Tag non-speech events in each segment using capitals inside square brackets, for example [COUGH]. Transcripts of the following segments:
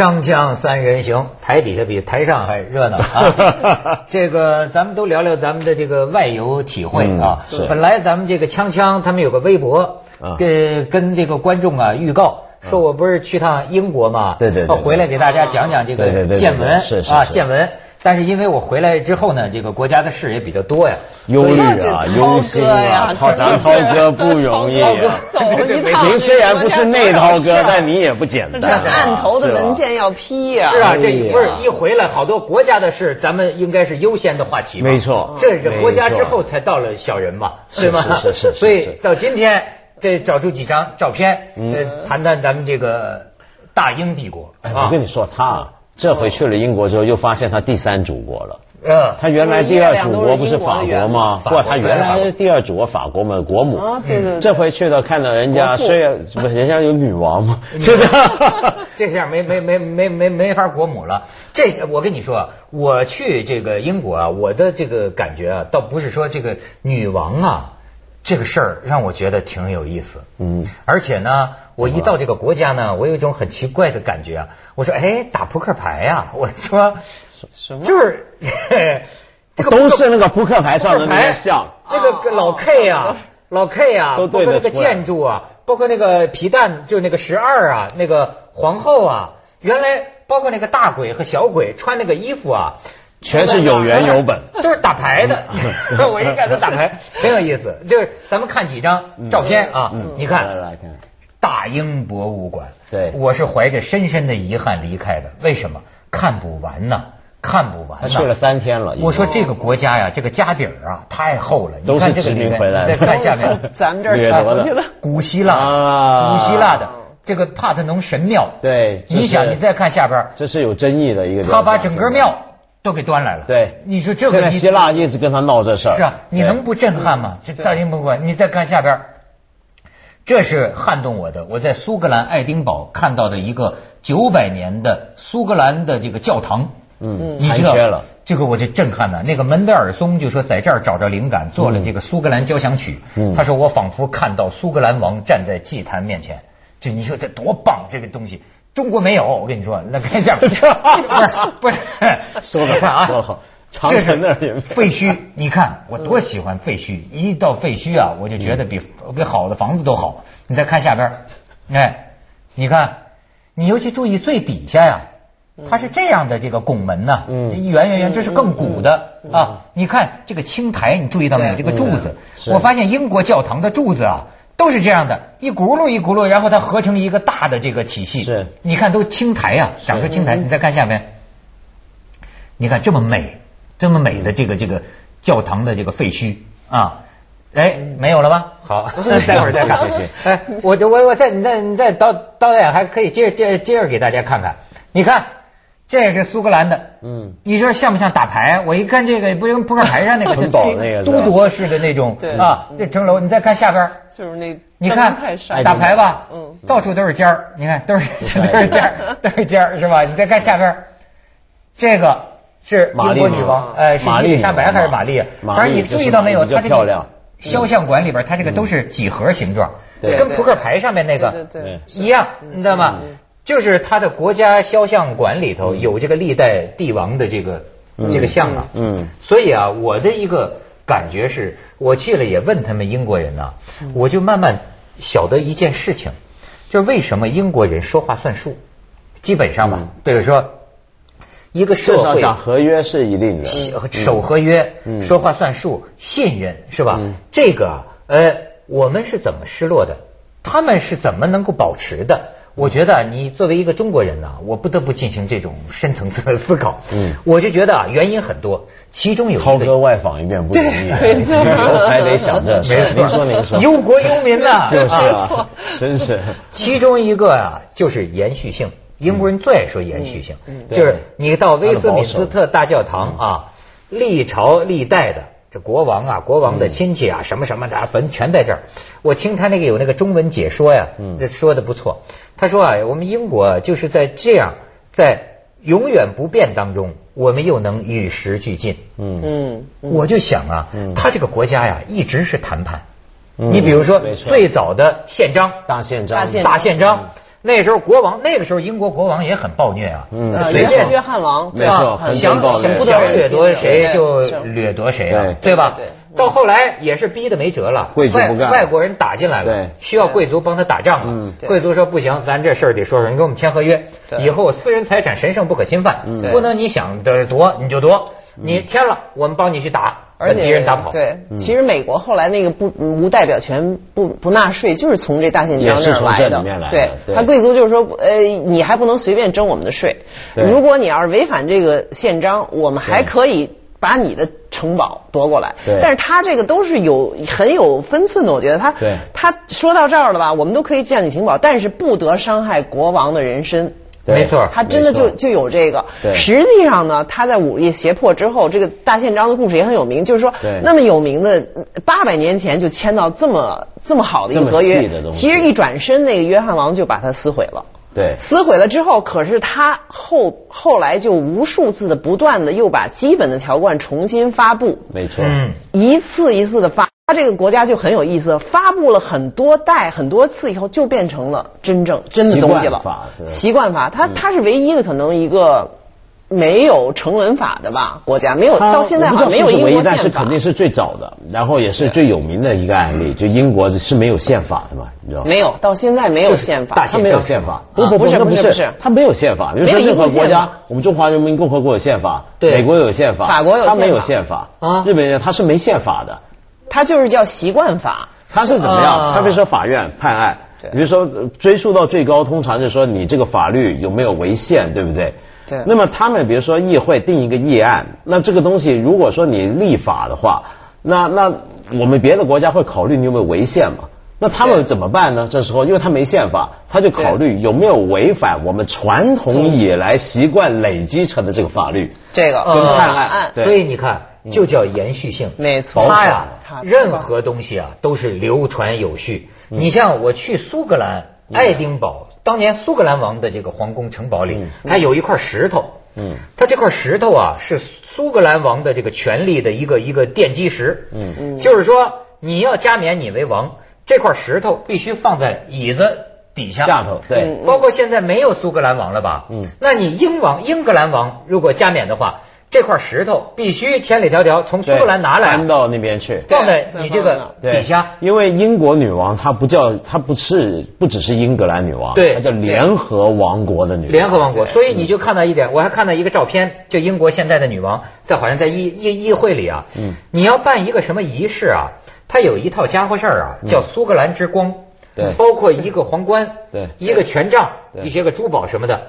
锵锵三人行，台底下比台上还热闹啊！[LAUGHS] 这个咱们都聊聊咱们的这个外游体会啊。本来咱们这个锵锵他们有个微博啊，跟跟这个观众啊预告。说我不是去趟英国嘛，对对回来给大家讲讲这个见闻啊见闻。但是因为我回来之后呢，这个国家的事也比较多呀，忧虑啊，忧心啊，涛咱涛哥不容易啊。走一趟，您虽然不是内涛哥，但你也不简单。案头的文件要批呀。是啊，这不是一回来，好多国家的事，咱们应该是优先的话题。没错这是国家之后才到了小人嘛，是对吗？是是是是所以到今天，这找出几张照片，谈谈咱们这个大英帝国哎，啊我跟你说，他啊这回去了英国之后，又发现他第三祖国了。嗯，他原来第二祖国不是法国吗？不，法国他原来是第二祖国法国嘛，国母。啊，对对对，这回去了，看到人家虽然不是人家有女王嘛，是不 [LAUGHS] 是？[LAUGHS] 这下没没没没没没法国母了。这我跟你说，我去这个英国啊，我的这个感觉啊，倒不是说这个女王啊这个事儿让我觉得挺有意思。嗯，而且呢，我一到这个国家呢，我有一种很奇怪的感觉啊。我说，哎，打扑克牌呀、我说，什么？就是 [LAUGHS] 这个都是那个扑克牌上的那扑克牌些像。那个老 K 啊，老 K 啊，都包括那个建筑啊，包括那个皮蛋，就那个十二啊，那个皇后啊，原来包括那个大鬼和小鬼穿那个衣服啊。全是有缘有本都是打牌的。[LAUGHS] 我一看都打牌，[LAUGHS] 很有意思。就是咱们看几张照片啊，你看来来看，大英博物馆，对我是怀着深深的遗憾离开的。为什么？看不完呐，看不完呐。他去了三天了。我说这个国家呀，这个家底儿啊太厚了。你都是看这个殖民回来的你再看下面，[LAUGHS] 咱们这儿。古希腊，啊古希腊的这个帕特农神庙。对你想，你再看下边，这是有争议的一个。他把整个庙都给端来了。对你说这个你现在希腊一直跟他闹这事儿。是啊，你能不震撼吗？这大英博物馆，你再看下边儿，这是撼动我的。我在苏格兰爱丁堡看到的一个九百年的苏格兰的这个教堂。嗯你知道残缺了这个我就震撼了。那个门德尔松就说在这儿找着灵感，做了这个苏格兰交响曲。嗯他说我仿佛看到苏格兰王站在祭坛面前。这你说这多棒！这个东西中国没有，我跟你说，那看下边，[LAUGHS] 不是不是，说得你看啊，好说得好长城那儿也废墟，你看我多喜欢废墟，一到废墟啊，我就觉得比比好的房子都好。你再看下边，哎，你看，你尤其注意最底下呀，它是这样的这个拱门呐，嗯圆圆圆，这是更古的啊。你看这个青苔，你注意到没有？这个柱子，我发现英国教堂的柱子啊。都是这样的，一轱辘一轱辘，然后它合成一个大的这个体系。是你看都青台啊，长个青苔。你再看下面，你看这么美，这么美的这个这个教堂的这个废墟啊，哎，没有了吧？好，[LAUGHS] 待会儿再看。谢谢哎，我我我再你再你再导导演还可以接着接着接着给大家看看，你看。这也是苏格兰的，嗯你说像不像打牌？我一看这个，不是跟扑克牌上那个 [LAUGHS] 城堡那个都铎式的那种对啊，这城楼。你再看下边儿，就是那你看打牌吧，嗯到处都是尖儿，你看都是 [LAUGHS] 都是尖儿，都是尖儿是吧？你再看下边儿，这个是英国女王，呃，是玛丽伊丽莎白还是玛丽？玛丽反正你注意到没有，就是它这个漂亮肖像馆里边，它这个都是几何形状，对跟扑克牌上面那对个对对，一样，你知道吗？就是它的国家肖像馆里头有这个历代帝王的这个嗯这个像啊，嗯所以啊，我的一个感觉是，我去了也问他们英国人呐、嗯我就慢慢晓得一件事情，就是为什么英国人说话算数，基本上吧嗯，比如说一个社会合约是一定的。守合约、嗯说话算数、信任是吧？嗯这个啊呃，我们是怎么失落的？他们是怎么能够保持的？我觉得啊你作为一个中国人呢、我不得不进行这种深层次的思考。嗯我就觉得啊，原因很多，其中有一个涛哥外访一遍不容易，对 [LAUGHS] 没错还得想这事。[LAUGHS] 没错您说您说，忧国忧民呐 [LAUGHS] 就是啊啊，真是。其中一个啊，就是延续性。英国人最爱说延续性，就是你到威斯敏斯特大教堂啊，历朝历代的这国王啊、国王的亲戚啊、什么什么的坟全在这儿。我听他那个有那个中文解说呀，嗯。这说的不错。他说啊，我们英国啊就是在这样在永远不变当中，我们又能与时俱进。嗯。嗯，我就想啊嗯，他这个国家呀，一直是谈判。嗯你比如说最早的宪章，大宪章，大宪章，那时候国王，那个时候英国国王也很暴虐啊，嗯呃，对约约翰王，没错很很想暴想想不得人心掠夺谁就掠夺谁啊，对对吧对对？到后来也是逼得没辙了，外贵族不干外国人打进来了对，需要贵族帮他打仗嗯了。贵族说不行，咱这事儿得说说，你给我们签合约，对以后私人财产神圣不可侵犯，对不能你想的夺你就夺，你签了我们帮你去打，把而且敌人打跑。对，其实美国后来那个不无代表权不不纳税，就是从这大宪章这儿来的这里面来。的对，他贵族就是说，呃，你还不能随便征我们的税。对如果你要是违反这个宪章，我们还可以把你的城堡夺过来。对但是他这个都是有很有分寸的，我觉得他对他说到这儿了吧，我们都可以建立城堡，但是不得伤害国王的人身。对没错他真的就就有这个。对。实际上呢，他在武力胁迫之后，这个大宪章的故事也很有名，就是说对。那么有名的八百年前就签到这么这么好的一个合约其实一转身，那个约翰王就把它撕毁了。对。撕毁了之后，可是他后后来就无数次的不断的又把基本的条款重新发布，没错，嗯，一次一次的发，他这个国家就很有意思，发布了很多代很多次以后，就变成了真正真的东西了。习惯法对习惯法，它它是唯一的可能一个没有成文法的吧国家，没有到现在好像没有英道是不是唯一，但国宪法是肯。定是最早的，然后也是最有名的一个案例，就英国是没有宪法的嘛，你知道吗？没有，到现在没有宪法。大他没有宪法，不不不是不不是他没有宪法。没有任何国家我们中华人民共和国有宪法，对美国有宪法，法国有他没有宪宪法啊日本人他是没宪法的，它就是叫习惯法。他是怎么样？啊他比如说法院判案，比如说呃追溯到最高，通常就是说你这个法律有没有违宪，对不对？对那么他们比如说议会定一个议案，那这个东西如果说你立法的话，那那我们别的国家会考虑你有没有违宪嘛？那他们怎么办呢？这时候因为他没宪法，他就考虑有没有违反我们传统以来习惯累积成的这个法律。这个就是判案案对所以你看，就叫延续性。没错它呀，任何东西啊都是流传有序。你像我去苏格兰爱丁堡，当年苏格兰王的这个皇宫城堡里，它有一块石头。嗯它这块石头啊，是苏格兰王的这个权力的一个一个奠基石。嗯嗯就是说，你要加冕你为王，这块石头必须放在椅子底下。下头对嗯包括现在没有苏格兰王了吧？嗯那你英王、英格兰王如果加冕的话，这块石头必须千里迢迢从苏格兰拿来搬，到那边去。放在你这个底下。因为英国女王她不叫她不是不只是英格兰女王，对。她叫联合王国的女王。联合王国，所以你就看到一点，我还看到一个照片，就英国现在的女王在好像在议议议会里啊，嗯。你要办一个什么仪式啊，它有一套家伙事儿啊，叫苏格兰之光，包括一个皇冠，对。一个权杖，一些个珠宝什么的，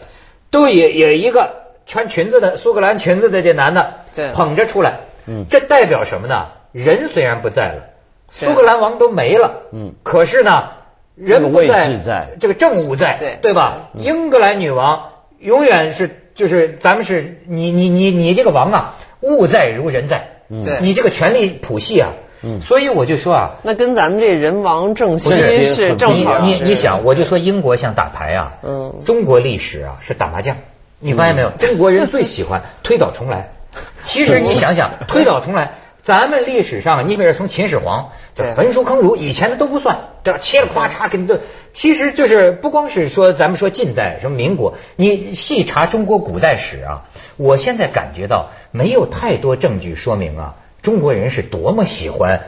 都也也一个穿裙子的苏格兰裙子的这男的，对。捧着出来，嗯。这代表什么呢？人虽然不在了，苏格兰王都没了，嗯。可是呢，人不在这个政务在，对。对吧？英格兰女王永远是就是咱们是你你你你这个王啊，物在如人在，对。你这个权力谱系啊，嗯。所以我就说啊，那跟咱们这人王正好是你你想，我就说英国像打牌啊，嗯。中国历史啊是打麻将，你发现没有？中国人最喜欢推倒重来。其实你想想，推倒重来，咱们历史上，你比如从秦始皇，这焚书坑儒，以前的都不算，这切了咔嚓给你都，其实就是不光是说咱们说近代什么民国，你细查中国古代史啊，我现在感觉到没有太多证据说明啊，中国人是多么喜欢。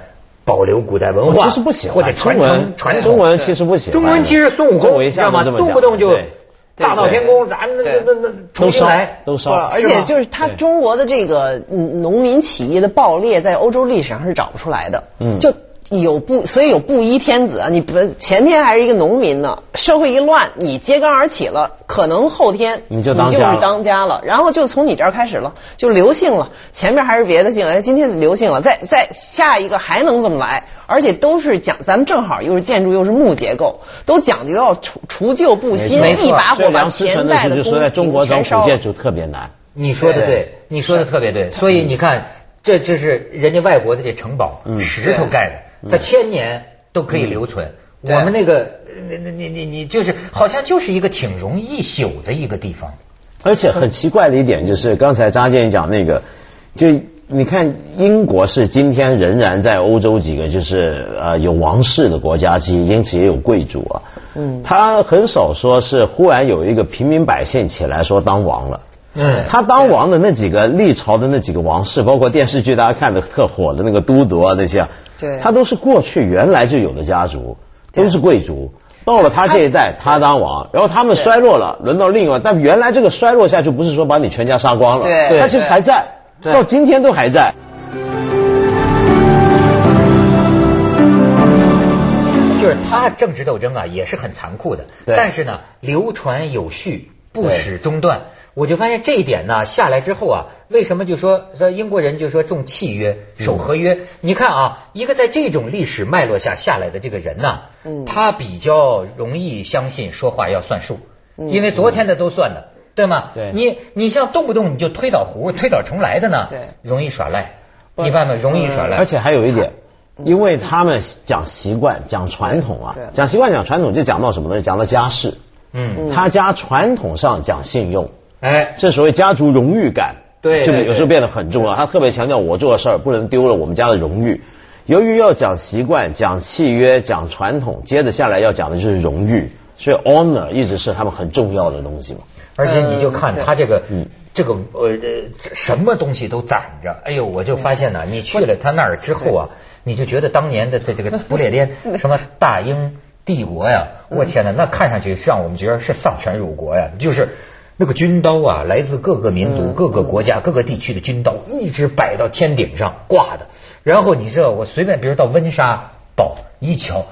保留古代文化，其实不喜欢或者传承传统。中国人其实不喜欢中国人其实孙悟空，知道吗？动不动就对大闹天宫，咱那那那那重新来。都烧了，而且就是他中国的这个嗯农民起义的爆裂，在欧洲历史上是找不出来的。嗯就有布，所以有布衣天子啊，你不前天还是一个农民呢，社会一乱，你揭竿而起了，可能后天你就当家了是当家了，然后就从你这儿开始了，就刘姓了，前面还是别的姓，哎，今天刘姓了，再再下一个还能这么来，而且都是讲，咱们正好又是建筑又是木结构，都讲究要除除旧布新，一把火把所以梁思前代的宫在中国找古建筑特别难。你说的对对，你说的特别对。所以你看，这就是人家外国的这城堡，嗯石头盖的，它千年都可以留存。对我们那个，那那你你你就是好像就是一个挺容易朽的一个地方。而且很奇怪的一点就是，刚才张建讲那个，就你看英国是今天仍然在欧洲几个就是呃有王室的国家之一，因此也有贵族啊。嗯，他很少说是忽然有一个平民百姓起来说当王了。嗯，他当王的那几个历朝的那几个王室，包括电视剧大家看的特火的那个都铎啊那些，对，他都是过去原来就有的家族，都是贵族。到了他这一代，他当王，然后他们衰落了，轮到另外，但原来这个衰落下去不是说把你全家杀光了，对，他其实还在，到今天都还在。就是他政治斗争啊，也是很残酷的，但是呢，流传有序，不使中断。我就发现这一点呢，下来之后啊，为什么就说说英国人就说重契约、守合约？你看啊，一个在这种历史脉络下下来的这个人呢，他比较容易相信说话要算数，因为昨天的都算的，对吗？对，你你像动不动你就推倒壶、推倒重来的呢，对，容易耍赖，你发现容易耍赖。而且还有一点，因为他们讲习惯、讲传统啊，讲习惯、讲传统就讲到什么东西？讲到家世，嗯，他家传统上讲信用。哎，这所谓家族荣誉感，对，这个有时候变得很重要。他特别强调我做的事儿不能丢了我们家的荣誉。由于要讲习惯、讲契约、讲传统，接着下来要讲的就是荣誉，所以 honor 一直是他们很重要的东西嘛。而且你就看他这个，这个呃什么东西都攒着。哎呦，我就发现呢，你去了他那儿之后啊，你就觉得当年的这这个不列颠什么大英帝国呀，我天哪，那看上去让我们觉得是丧权辱国呀，就是。那个军刀啊，来自各个民族、各个国家、各个地区的军刀，一直摆到天顶上挂的。然后你知道，我随便，比如到温莎堡一瞧，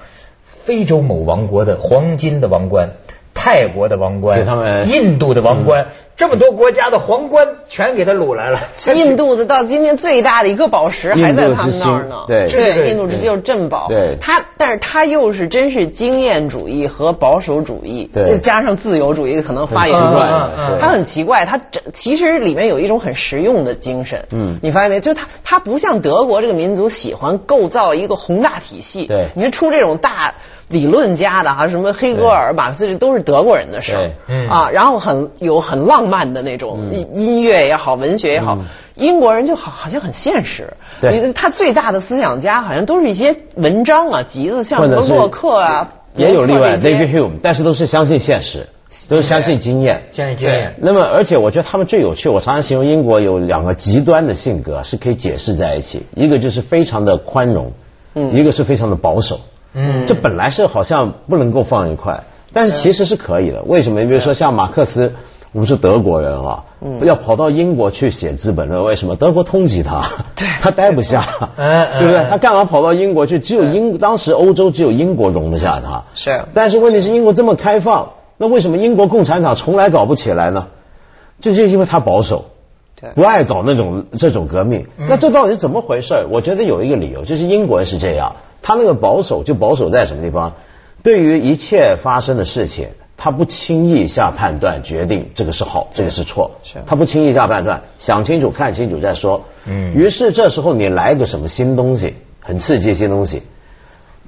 非洲某王国的黄金的王冠。泰国的王冠，他们印度的王冠，这么多国家的皇冠全给他掳来了。[LAUGHS] 印度的到今天最大的一个宝石还在他们那儿呢。对对，印度之星就是镇宝。对，他但是他又是真是经验主义和保守主义，对，加上自由主义可能发言乱。他很奇怪，他这其实里面有一种很实用的精神。嗯，你发现没？就他他不像德国这个民族喜欢构造一个宏大体系。对，你说出这种大。理论家的哈，什么黑格尔、马克思，这都是德国人的事儿嗯啊。然后很有很浪漫的那种音乐也好，文学也好。英国人就好好像很现实。对，他最大的思想家好像都是一些文章啊、集子，像什么洛克啊。也有例外，David Hume，但是都是相信现实，都是相信经验，相信经验。那么，而且我觉得他们最有趣，我常常形容英国有两个极端的性格是可以解释在一起，一个就是非常的宽容，嗯，一个是非常的保守。嗯，这本来是好像不能够放一块，但是其实是可以的。为什么？你比如说像马克思，我们是德国人啊，要跑到英国去写《资本论》，为什么？德国通缉他，[LAUGHS] 他待不下，是不是？他干嘛跑到英国去？只有英当时欧洲只有英国容得下他。是。但是问题是英国这么开放，那为什么英国共产党从来搞不起来呢？就就因为他保守，不爱搞那种这种革命。那这到底是怎么回事？我觉得有一个理由，就是英国人是这样。他那个保守就保守在什么地方？对于一切发生的事情，他不轻易下判断，决定这个是好，这个是错。是，他不轻易下判断，想清楚、看清楚再说。嗯。于是这时候你来个什么新东西，很刺激新东西，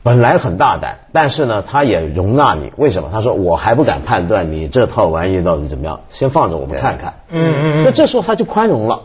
本来很大胆，但是呢，他也容纳你。为什么？他说我还不敢判断你这套玩意到底怎么样，先放着我们看看。嗯嗯嗯。那这时候他就宽容了。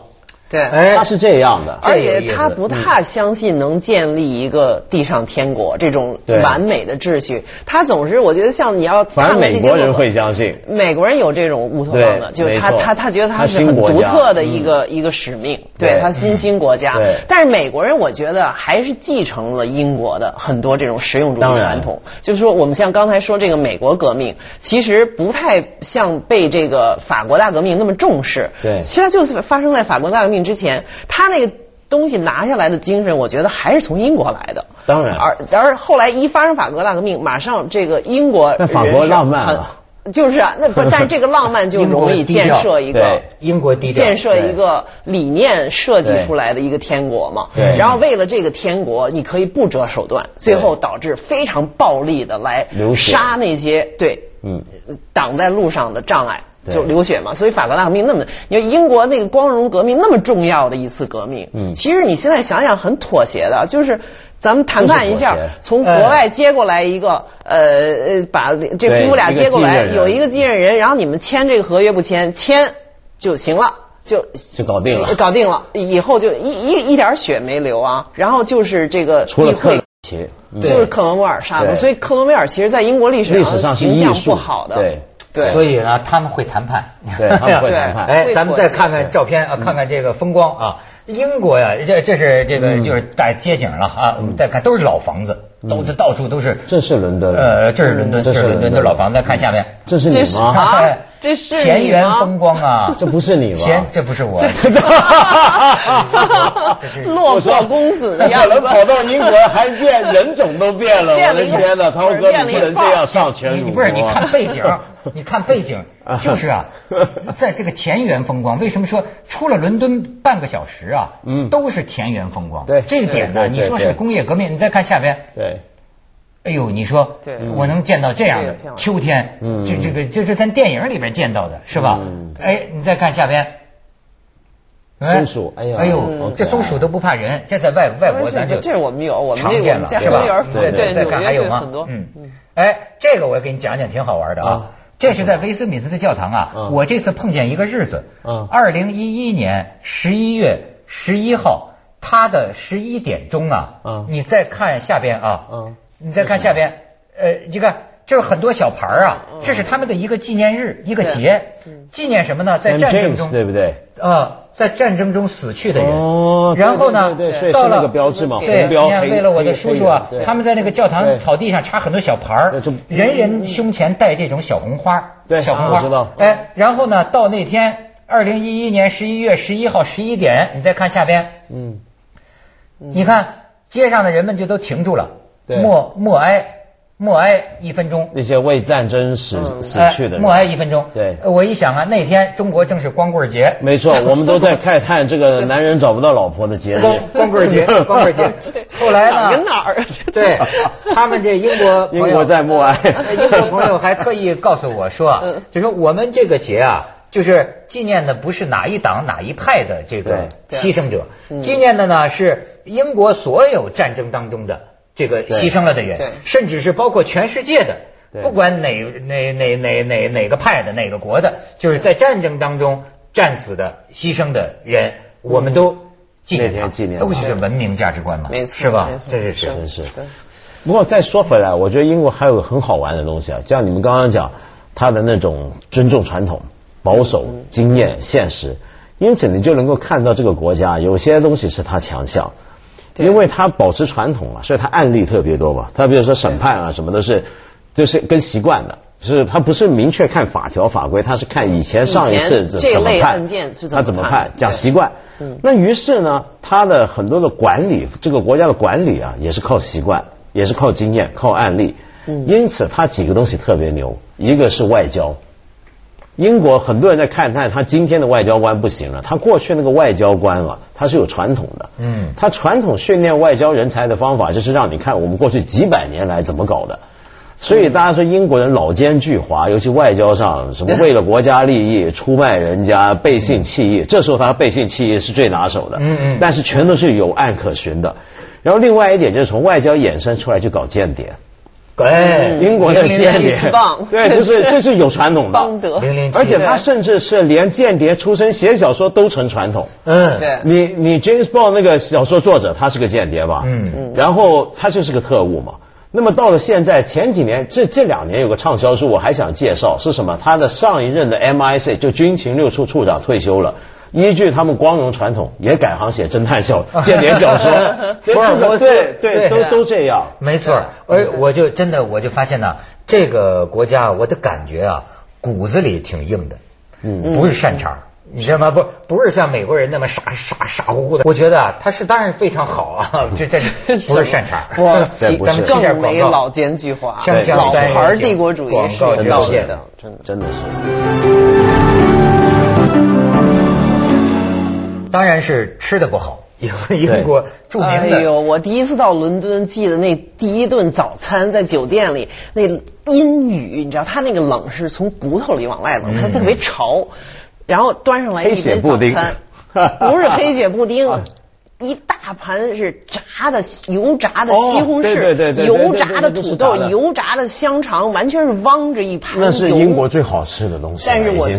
对，他是这样的，而且他不太相信能建立一个地上天国这种完美的秩序。他总是我觉得像你要反正美国人会相信，美国人有这种乌托邦的，就是他他他觉得他是很独特的一个一个使命，对。他新兴国家。但是美国人我觉得还是继承了英国的很多这种实用主义传统。就是说，我们像刚才说这个美国革命，其实不太像被这个法国大革命那么重视。对，其实就是发生在法国大革命。之前，他那个东西拿下来的精神，我觉得还是从英国来的。当然，而而后来一发生法国大革命，马上这个英国但法国浪漫了，就是啊，那不，但是这个浪漫就 [LAUGHS] 容易建设一个英国低建设一个理念设计出来的一个天国嘛。对。然后为了这个天国，你可以不择手段，最后导致非常暴力的来杀那些对嗯挡在路上的障碍。就流血嘛，所以法国大革命那么，你说英国那个光荣革命那么重要的一次革命，嗯，其实你现在想想很妥协的，就是咱们谈判一下，从国外接过来一个，呃呃，把这夫妇俩接过来，有一个继任人，然后你们签这个合约不签，签就行了，就就搞定了，搞定了，以后就一一一点血没流啊，然后就是这个除了茄，就是克伦威尔杀的。所以克伦威尔其实，在英国历史上形象不好的。对。对，所以呢，他们会谈判，对，[LAUGHS] 他们会谈判。哎，咱们再看看照片啊，看看这个风光啊。英国呀，这这是这个就是大街景了啊。我们再看，都是老房子，都是到处都是。这是伦敦。呃，这是伦敦，这是伦敦的老房子。再看下面，这是你吗？这是田园风光啊！[LAUGHS] 这不是你吗？田，这不是我。[LAUGHS] 落魄公子的样子。可能跑到英国还变人种都变了。[LAUGHS] 我的天哪，涛哥，你不能这样上全你不是，你看背景。你看背景，[LAUGHS] 就是啊，在这个田园风光。为什么说出了伦敦半个小时啊？嗯，都是田园风光。对，这一点呢，你说是工业革命。你再看下边。对。哎呦，你说，我能见到这样的秋天，这这个这是咱电影里边见到的，是吧？哎，你再看下边。松鼠，哎呀，哎呦，这松鼠都不怕人，这在外外国咱就这我们有，我们常见了，是吧？对对，再看还有吗？嗯嗯。哎，这个我给你讲讲，挺好玩的啊。这是在威斯敏斯特教堂啊！我这次碰见一个日子，二零一一年十一月十一号，他的十一点钟啊！你再看下边啊！你再看下边，呃，你看，这是很多小牌啊，这是他们的一个纪念日，一个节，纪念什么呢？在战争中，对不对？啊。在战争中死去的人，然后呢，到了标志嘛，对，你看为了我的叔叔啊，他们在那个教堂草地上插很多小牌儿，人人胸前戴这种小红花，小红花，知道。哎，然后呢，到那天二零一一年十一月十一号十一点，你再看下边，嗯，你看街上的人们就都停住了，默默哀。默哀一分钟，那些为战争死死去的人，默哀一分钟。对，我一想啊，那天中国正是光棍节。没错，我们都在慨叹这个 [LAUGHS] 男人找不到老婆的节日。光棍节，光棍节。[LAUGHS] 后来呢？哪儿？对，他们这英国英国在默哀。英国朋友还特意告诉我说，[LAUGHS] 就说我们这个节啊，就是纪念的不是哪一党哪一派的这个牺牲者，纪念的呢是英国所有战争当中的。这个牺牲了的人，甚至是包括全世界的，不管哪哪哪哪哪哪个派的哪个国的，就是在战争当中战死的、牺牲的人，我们都纪念他，都是文明价值观嘛，是吧？这是是。是。不过再说回来，我觉得英国还有个很好玩的东西啊，像你们刚刚讲他的那种尊重传统、保守、经验、现实，因此你就能够看到这个国家有些东西是他强项。因为他保持传统嘛，所以他案例特别多嘛。他比如说审判啊什么都是，就是跟习惯的，是他不是明确看法条法规，他是看以前上一次怎么判，他怎么判讲习惯。那于是呢，他的很多的管理，这个国家的管理啊，也是靠习惯，也是靠经验，靠案例。因此他几个东西特别牛，一个是外交。英国很多人在看，但他今天的外交官不行了。他过去那个外交官啊，他是有传统的。嗯，他传统训练外交人才的方法，就是让你看我们过去几百年来怎么搞的。所以大家说英国人老奸巨猾，尤其外交上，什么为了国家利益出卖人家、背信弃义，这时候他背信弃义是最拿手的。嗯嗯。但是全都是有案可循的。然后另外一点就是从外交衍生出来去搞间谍。对，英国的间谍，[LAUGHS] 对，就是这是有传统的，而且他甚至是连间谍出身写小说都成传统。嗯，对，你你 James Bond 那个小说作者，他是个间谍吧？嗯嗯，然后他就是个特务嘛。那么到了现在，前几年这这两年有个畅销书，我还想介绍是什么？他的上一任的 MIC 就军情六处处长退休了。依据他们光荣传统，也改行写侦探小 [LAUGHS] 间谍小说，[LAUGHS] 福尔摩斯对都都这样，没错。而我就真的我就发现呢，这个国家我的感觉啊，骨子里挺硬的，嗯，不是擅长，你知道吗？不不是像美国人那么傻傻傻乎乎的。我觉得啊，他是当然非常好啊，[LAUGHS] 这这不是善茬。哇咱们更没老奸巨猾，老牌帝国主义是要写的，真的真的是。当然是吃的不好，英英国著名的。哎呦，我第一次到伦敦，记得那第一顿早餐在酒店里，那阴雨，你知道，它那个冷是从骨头里往外冷，它特别潮，然后端上来一杯早餐，不是黑血布丁。[LAUGHS] 一大盘是炸的油炸的西红柿，油炸的土豆，油炸的香肠，完全是汪着一盘。那是英国最好吃的东西。但是我你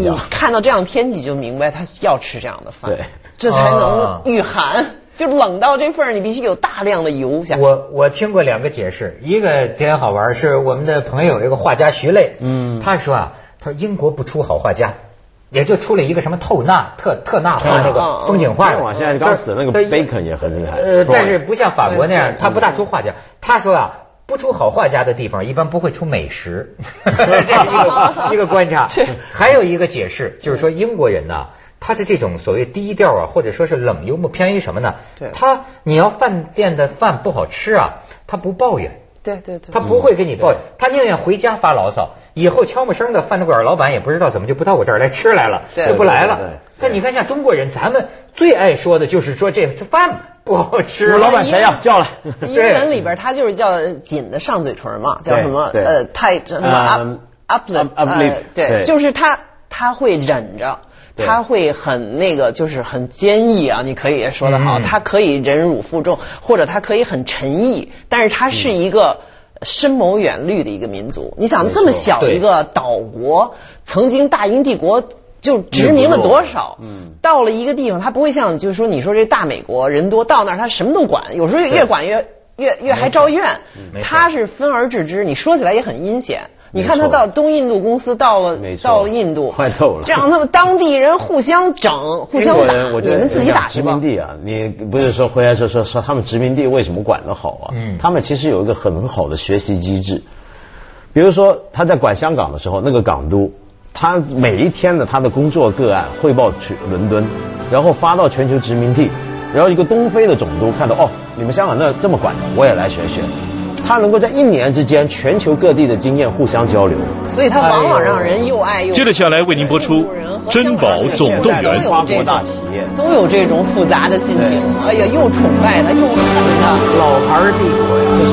你看到这样天气就明白他要吃这样的饭，这才能御寒。就冷到这份儿，你必须有大量的油下。我我听过两个解释，一个挺好玩，是我们的朋友一个画家徐磊，嗯，他说啊，他说英国不出好画家。也就出了一个什么透纳特特纳画那个风景画，现在刚死那个贝肯也很厉害。呃，但是不像法国那样，他不大出画家。他说啊，不出好画家的地方，一般不会出美食。[LAUGHS] 一个观察。还有一个解释，就是说英国人呢，他的这种所谓低调啊，或者说是冷幽默，偏于什么呢？他你要饭店的饭不好吃啊，他不抱怨。对对对，他不会跟你抱怨，他宁愿回家发牢骚。以后悄没声的饭馆老板也不知道怎么就不到我这儿来吃来了，就不来了。但你看像中国人，咱们最爱说的就是说这这饭不好吃。老板谁呀？叫来。英文里边他就是叫紧的上嘴唇嘛，叫什么？呃，太什么 up up lip？对，就是他他会忍着。他会很那个，就是很坚毅啊！你可以说得好，他可以忍辱负重，或者他可以很沉毅，但是他是一个深谋远虑的一个民族。你想这么小一个岛国，曾经大英帝国就殖民了多少？嗯，到了一个地方，他不会像就是说你说这大美国人多到那儿他什么都管，有时候越管越越越还招怨。他是分而治之，你说起来也很阴险。你看他到东印度公司到了，到了印度，坏透了。这样他们当地人互相整，互相打，你们自己打殖民地啊！你不是说回来说说说他们殖民地为什么管得好啊？嗯，他们其实有一个很好的学习机制。比如说他在管香港的时候，那个港督，他每一天的他的工作个案汇报去伦敦，然后发到全球殖民地，然后一个东非的总督看到哦，你们香港那这么管的，我也来学学。他能够在一年之间，全球各地的经验互相交流，所以他往往让人又爱又。接着下来为您播出《珍宝总动员》。跨国大企业都有这种复杂的心情，哎呀，又崇拜他，又恨他。老牌帝国。